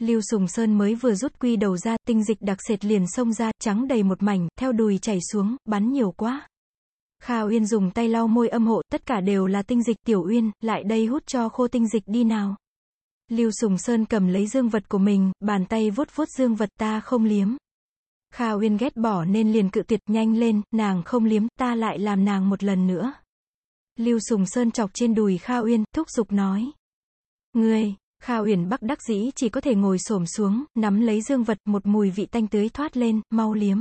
Lưu Sùng Sơn mới vừa rút quy đầu ra, tinh dịch đặc sệt liền xông ra, trắng đầy một mảnh, theo đùi chảy xuống, bắn nhiều quá. Kha Uyên dùng tay lau môi âm hộ, tất cả đều là tinh dịch, Tiểu Uyên, lại đây hút cho khô tinh dịch đi nào. Lưu Sùng Sơn cầm lấy dương vật của mình, bàn tay vuốt vuốt dương vật ta không liếm. Kha Uyên ghét bỏ nên liền cự tuyệt nhanh lên, nàng không liếm, ta lại làm nàng một lần nữa. Lưu Sùng Sơn chọc trên đùi Kha Uyên, thúc giục nói. Ngươi, Kha Uyển Bắc đắc dĩ chỉ có thể ngồi xổm xuống, nắm lấy dương vật, một mùi vị tanh tưới thoát lên, mau liếm.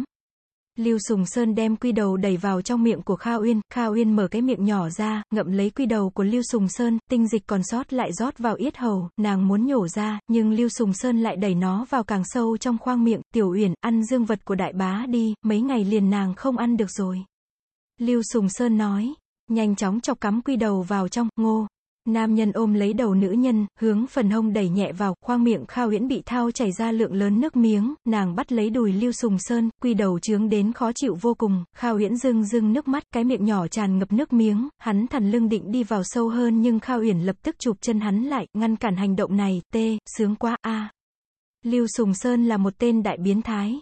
Lưu Sùng Sơn đem quy đầu đẩy vào trong miệng của Kha Uyên, Kha Uyên mở cái miệng nhỏ ra, ngậm lấy quy đầu của Lưu Sùng Sơn, tinh dịch còn sót lại rót vào yết hầu, nàng muốn nhổ ra, nhưng Lưu Sùng Sơn lại đẩy nó vào càng sâu trong khoang miệng, Tiểu Uyển, ăn dương vật của đại bá đi, mấy ngày liền nàng không ăn được rồi. Lưu Sùng Sơn nói, nhanh chóng chọc cắm quy đầu vào trong, ngô. Nam nhân ôm lấy đầu nữ nhân, hướng phần hông đẩy nhẹ vào, khoang miệng Kha Uyển bị thao chảy ra lượng lớn nước miếng, nàng bắt lấy đùi Lưu Sùng Sơn, quy đầu trướng đến khó chịu vô cùng, Kha Uyển rưng rưng nước mắt, cái miệng nhỏ tràn ngập nước miếng, hắn thằn lưng định đi vào sâu hơn nhưng Kha Uyển lập tức chụp chân hắn lại, ngăn cản hành động này, tê, sướng quá a. Lưu Sùng Sơn là một tên đại biến thái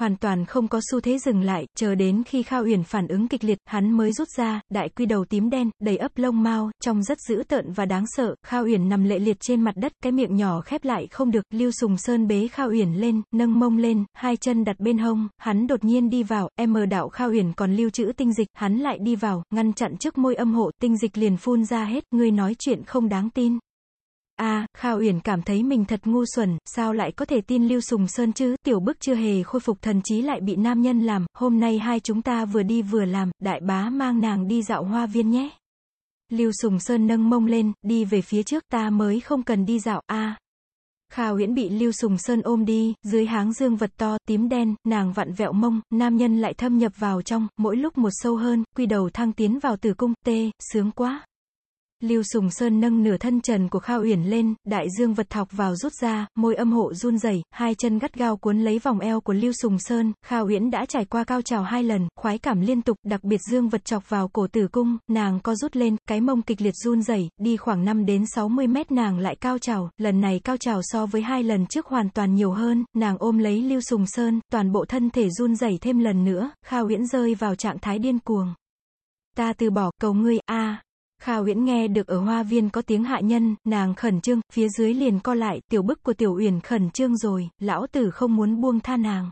hoàn toàn không có xu thế dừng lại, chờ đến khi Khao Uyển phản ứng kịch liệt, hắn mới rút ra, đại quy đầu tím đen, đầy ấp lông mao, trông rất dữ tợn và đáng sợ, Khao Uyển nằm lệ liệt trên mặt đất, cái miệng nhỏ khép lại không được, Lưu Sùng Sơn bế Khao Uyển lên, nâng mông lên, hai chân đặt bên hông, hắn đột nhiên đi vào, em mờ đạo Khao Uyển còn lưu trữ tinh dịch, hắn lại đi vào, ngăn chặn trước môi âm hộ, tinh dịch liền phun ra hết, ngươi nói chuyện không đáng tin. A, à, Khao Uyển cảm thấy mình thật ngu xuẩn, sao lại có thể tin Lưu Sùng Sơn chứ, tiểu bức chưa hề khôi phục thần trí lại bị nam nhân làm, hôm nay hai chúng ta vừa đi vừa làm, đại bá mang nàng đi dạo hoa viên nhé. Lưu Sùng Sơn nâng mông lên, đi về phía trước ta mới không cần đi dạo, a. À. Kha Uyển bị Lưu Sùng Sơn ôm đi, dưới háng dương vật to, tím đen, nàng vặn vẹo mông, nam nhân lại thâm nhập vào trong, mỗi lúc một sâu hơn, quy đầu thăng tiến vào tử cung, tê, sướng quá. Lưu Sùng Sơn nâng nửa thân trần của Kha Uyển lên, đại dương vật thọc vào rút ra, môi âm hộ run rẩy, hai chân gắt gao cuốn lấy vòng eo của Lưu Sùng Sơn, Kha Uyển đã trải qua cao trào hai lần, khoái cảm liên tục, đặc biệt dương vật chọc vào cổ tử cung, nàng co rút lên, cái mông kịch liệt run rẩy, đi khoảng 5 đến 60 mét nàng lại cao trào, lần này cao trào so với hai lần trước hoàn toàn nhiều hơn, nàng ôm lấy Lưu Sùng Sơn, toàn bộ thân thể run rẩy thêm lần nữa, Kha Uyển rơi vào trạng thái điên cuồng. Ta từ bỏ, cầu ngươi, a. Kha Uyển nghe được ở hoa viên có tiếng hạ nhân, nàng khẩn trương, phía dưới liền co lại, tiểu bức của tiểu Uyển khẩn trương rồi, lão tử không muốn buông tha nàng.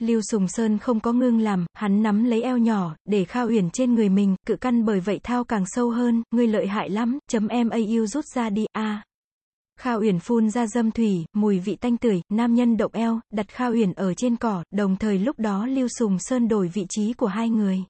Lưu Sùng Sơn không có ngưng làm, hắn nắm lấy eo nhỏ, để Kha Uyển trên người mình, cự căn bởi vậy thao càng sâu hơn, ngươi lợi hại lắm, chấm em AU rút ra đi, a. À. Kha Uyển phun ra dâm thủy, mùi vị tanh tưởi, nam nhân động eo, đặt Kha Uyển ở trên cỏ, đồng thời lúc đó Lưu Sùng Sơn đổi vị trí của hai người.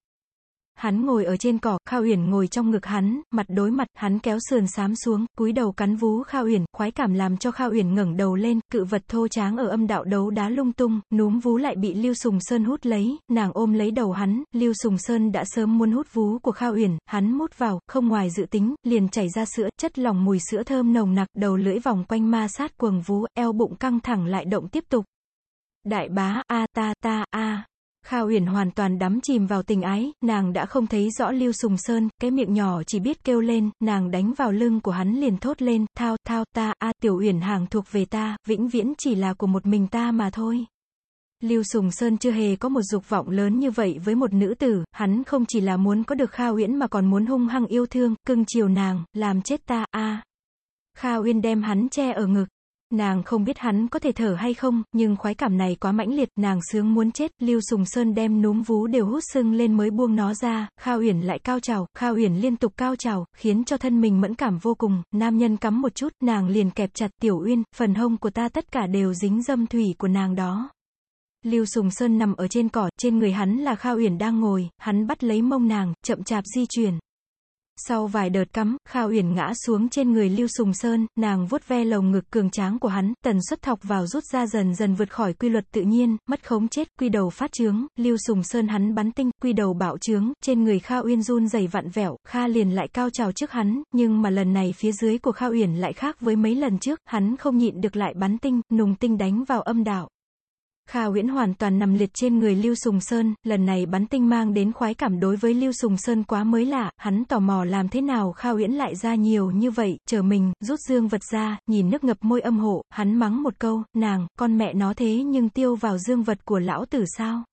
Hắn ngồi ở trên cỏ, Kha Uyển ngồi trong ngực hắn, mặt đối mặt, hắn kéo sườn xám xuống, cúi đầu cắn vú Kha Uyển, khoái cảm làm cho Kha Uyển ngẩng đầu lên, cự vật thô tráng ở âm đạo đấu đá lung tung, núm vú lại bị Lưu Sùng Sơn hút lấy, nàng ôm lấy đầu hắn, Lưu Sùng Sơn đã sớm muốn hút vú của Kha Uyển, hắn mút vào, không ngoài dự tính, liền chảy ra sữa, chất lỏng mùi sữa thơm nồng nặc, đầu lưỡi vòng quanh ma sát quầng vú, eo bụng căng thẳng lại động tiếp tục. Đại bá, a ta ta, a. Kha Uyển hoàn toàn đắm chìm vào tình ái, nàng đã không thấy rõ Lưu Sùng Sơn, cái miệng nhỏ chỉ biết kêu lên, nàng đánh vào lưng của hắn liền thốt lên, thao, thao, ta, a, tiểu Uyển hàng thuộc về ta, vĩnh viễn chỉ là của một mình ta mà thôi. Lưu Sùng Sơn chưa hề có một dục vọng lớn như vậy với một nữ tử, hắn không chỉ là muốn có được Kha Uyển mà còn muốn hung hăng yêu thương, cưng chiều nàng, làm chết ta, a. Kha Uyên đem hắn che ở ngực, Nàng không biết hắn có thể thở hay không, nhưng khoái cảm này quá mãnh liệt, nàng sướng muốn chết, Lưu Sùng Sơn đem núm vú đều hút sưng lên mới buông nó ra, Kha Uyển lại cao trào, Kha Uyển liên tục cao trào, khiến cho thân mình mẫn cảm vô cùng, nam nhân cắm một chút, nàng liền kẹp chặt Tiểu Uyên, phần hông của ta tất cả đều dính dâm thủy của nàng đó. Lưu Sùng Sơn nằm ở trên cỏ, trên người hắn là Kha Uyển đang ngồi, hắn bắt lấy mông nàng, chậm chạp di chuyển. Sau vài đợt cắm, Kha Uyển ngã xuống trên người Lưu Sùng Sơn, nàng vuốt ve lồng ngực cường tráng của hắn, tần suất thọc vào rút ra dần dần vượt khỏi quy luật tự nhiên, mất khống chết, quy đầu phát trướng, Lưu Sùng Sơn hắn bắn tinh, quy đầu bạo trướng, trên người Kha Uyên run dày vặn vẹo, Kha liền lại cao trào trước hắn, nhưng mà lần này phía dưới của Kha Uyển lại khác với mấy lần trước, hắn không nhịn được lại bắn tinh, nùng tinh đánh vào âm đạo. Kha Uyển hoàn toàn nằm liệt trên người Lưu Sùng Sơn, lần này bắn tinh mang đến khoái cảm đối với Lưu Sùng Sơn quá mới lạ, hắn tò mò làm thế nào Kha Uyển lại ra nhiều như vậy, chờ mình, rút dương vật ra, nhìn nước ngập môi âm hộ, hắn mắng một câu, nàng, con mẹ nó thế nhưng tiêu vào dương vật của lão tử sao?